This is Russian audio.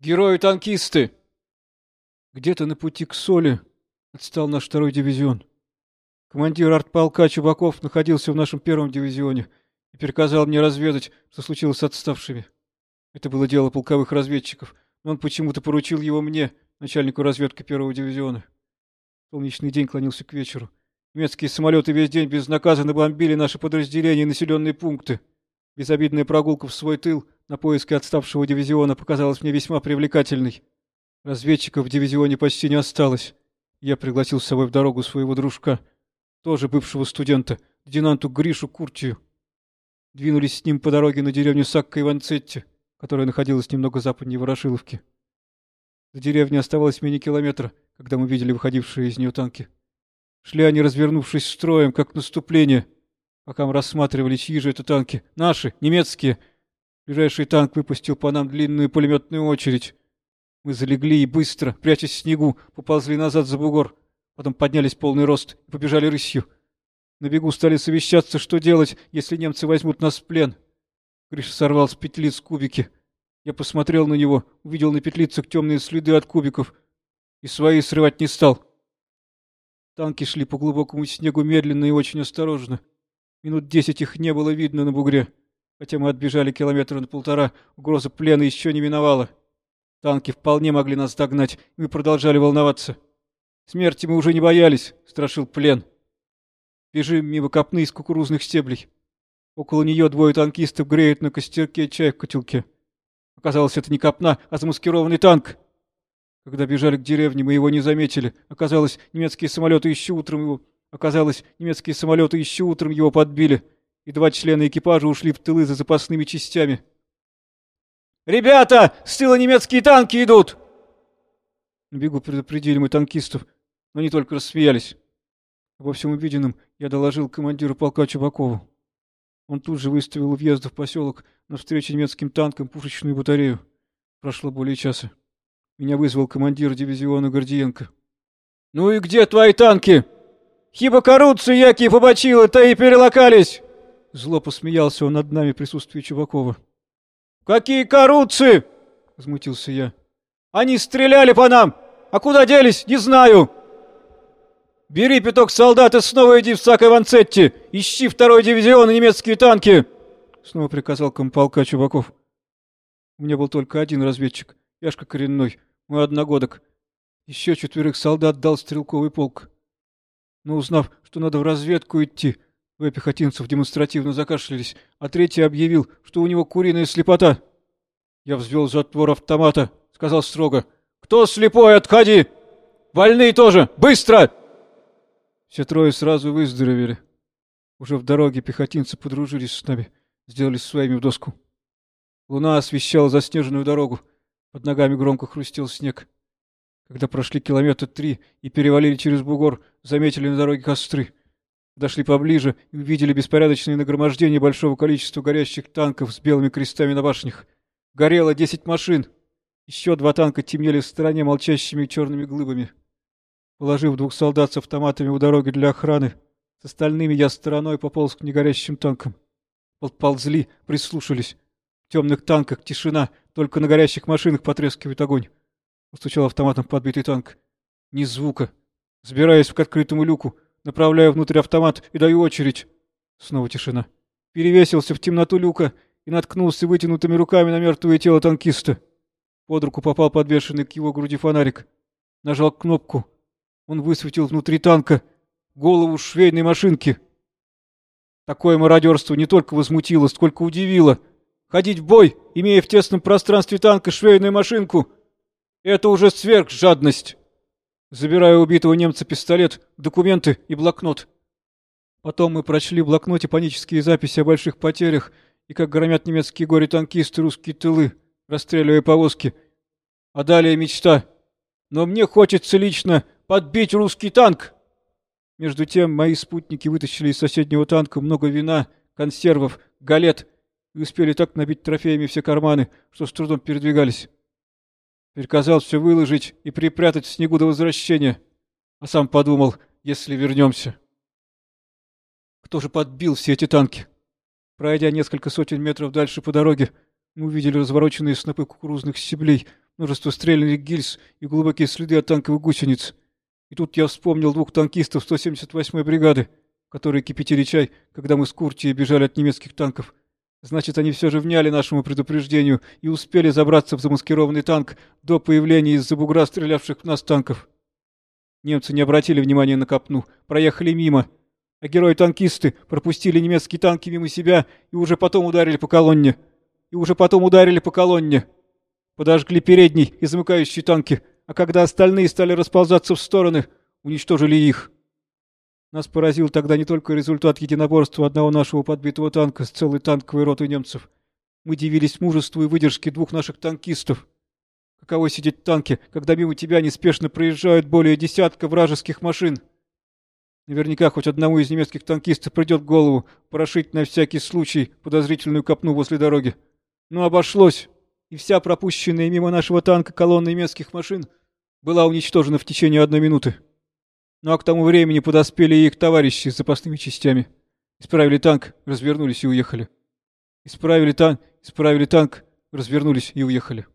Герои-танкисты!» Где-то на пути к Соли отстал наш второй дивизион. Командир артполка Чубаков находился в нашем первом дивизионе и приказал мне разведать, что случилось с отставшими. Это было дело полковых разведчиков, но он почему-то поручил его мне, начальнику разведки первого дивизиона. Солнечный день клонился к вечеру. Немецкие самолеты весь день безнаказанно бомбили наши подразделения и населенные пункты. Безобидная прогулка в свой тыл на поиски отставшего дивизиона показалась мне весьма привлекательной. Разведчиков в дивизионе почти не осталось. Я пригласил с собой в дорогу своего дружка, тоже бывшего студента, лейтенанту Гришу Куртию. Двинулись с ним по дороге на деревню Сакка Иванцетти, которая находилась немного западнее Ворошиловки. До деревни оставалось менее километра, когда мы видели выходившие из нее танки. Шли они, развернувшись строем, как наступление, пока мы рассматривали, чьи же это танки. Наши, немецкие. Ближайший танк выпустил по нам длинную пулеметную очередь. Мы залегли и быстро, прячась в снегу, поползли назад за бугор. Потом поднялись полный рост и побежали рысью. На бегу стали совещаться, что делать, если немцы возьмут нас в плен. Гриша сорвал с петлиц кубики. Я посмотрел на него, увидел на петлицах темные следы от кубиков и свои срывать не стал. Танки шли по глубокому снегу медленно и очень осторожно. Минут десять их не было видно на бугре. Хотя мы отбежали километра на полтора, угроза плена еще не миновала. Танки вполне могли нас догнать, и мы продолжали волноваться. Смерти мы уже не боялись, страшил плен. Бежим мимо копны из кукурузных стеблей. Около нее двое танкистов греют на костерке чай в котелке. Оказалось, это не копна, а замаскированный танк. Когда бежали к деревне, мы его не заметили. Оказалось, немецкие самолеты еще утром его... Оказалось, немецкие самолеты еще утром его подбили, и два члена экипажа ушли в тылы за запасными частями. «Ребята, с тыла немецкие танки идут!» Бегу предупредили мы танкистов, но они только рассмеялись. Обо всем увиденном я доложил командиру полка Чубакову. Он тут же выставил у въезда в поселок навстречу немецким танкам пушечную батарею. Прошло более часа. Меня вызвал командир дивизиона Гордиенко. — Ну и где твои танки? Хиба коррупцию, яки побочила-то и перелокались! Зло посмеялся он над нами присутствии Чубакова. — Какие коррупции? — возмутился я. — Они стреляли по нам! А куда делись, не знаю! — Бери пяток солдат и снова иди в Сак-Иванцетти! Ищи второй дивизион и немецкие танки! Снова приказал комполка Чубаков. У меня был только один разведчик, Яшка Коренной, мой одногодок. Еще четверых солдат дал стрелковый полк. Но узнав, что надо в разведку идти, двое пехотинцев демонстративно закашлялись, а третий объявил, что у него куриная слепота. Я взвел затвор автомата, сказал строго. «Кто слепой, отходи! Больные тоже! Быстро!» Все трое сразу выздоровели. Уже в дороге пехотинцы подружились с нами, сделались своими в доску. Луна освещала заснеженную дорогу. Под ногами громко хрустел снег. Когда прошли километра три и перевалили через бугор, заметили на дороге костры. Дошли поближе и увидели беспорядочное нагромождение большого количества горящих танков с белыми крестами на башнях. Горело десять машин. Еще два танка темнели в стороне молчащими черными глыбами. Положив двух солдат с автоматами у дороги для охраны, с остальными я стороной пополз к негорящим танкам. Подползли, прислушались. В темных танках тишина, только на горящих машинах потрескивает огонь. Устучал автоматом подбитый танк. Ни звука. Сбираюсь к открытому люку, направляю внутрь автомат и даю очередь. Снова тишина. Перевесился в темноту люка и наткнулся вытянутыми руками на мертвое тело танкиста. Под руку попал подвешенный к его груди фонарик. Нажал кнопку. Он высветил внутри танка голову швейной машинки. Такое мародерство не только возмутило, сколько удивило — Ходить в бой, имея в тесном пространстве танка швейную машинку, это уже сверхжадность. Забираю убитого немца пистолет, документы и блокнот. Потом мы прочли в блокноте панические записи о больших потерях и как громят немецкие горе-танкисты русские тылы, расстреливая повозки. А далее мечта. Но мне хочется лично подбить русский танк. Между тем мои спутники вытащили из соседнего танка много вина, консервов, галет и успели так набить трофеями все карманы, что с трудом передвигались. Приказал все выложить и припрятать в снегу до возвращения, а сам подумал, если вернемся. Кто же подбил все эти танки? Пройдя несколько сотен метров дальше по дороге, мы увидели развороченные снопы кукурузных стеблей, множество стрельных гильз и глубокие следы от танковых гусениц. И тут я вспомнил двух танкистов 178-й бригады, которые кипятили чай, когда мы с Куртией бежали от немецких танков. Значит, они все же вняли нашему предупреждению и успели забраться в замаскированный танк до появления из-за бугра стрелявших в нас танков. Немцы не обратили внимания на копну, проехали мимо, а герои-танкисты пропустили немецкие танки мимо себя и уже потом ударили по колонне. И уже потом ударили по колонне. Подожгли передний и замыкающие танки, а когда остальные стали расползаться в стороны, уничтожили их. Нас поразил тогда не только результат единоборства одного нашего подбитого танка с целой танковой ротой немцев. Мы дивились мужеству и выдержке двух наших танкистов. Каково сидеть в танке, когда мимо тебя неспешно проезжают более десятка вражеских машин? Наверняка хоть одному из немецких танкистов придет в голову прошить на всякий случай подозрительную копну возле дороги. Но обошлось, и вся пропущенная мимо нашего танка колонна немецких машин была уничтожена в течение одной минуты. Ну а к тому времени подоспели их товарищи с запасными частями. Исправили танк, развернулись и уехали. Исправили танк, исправили танк, развернулись и уехали.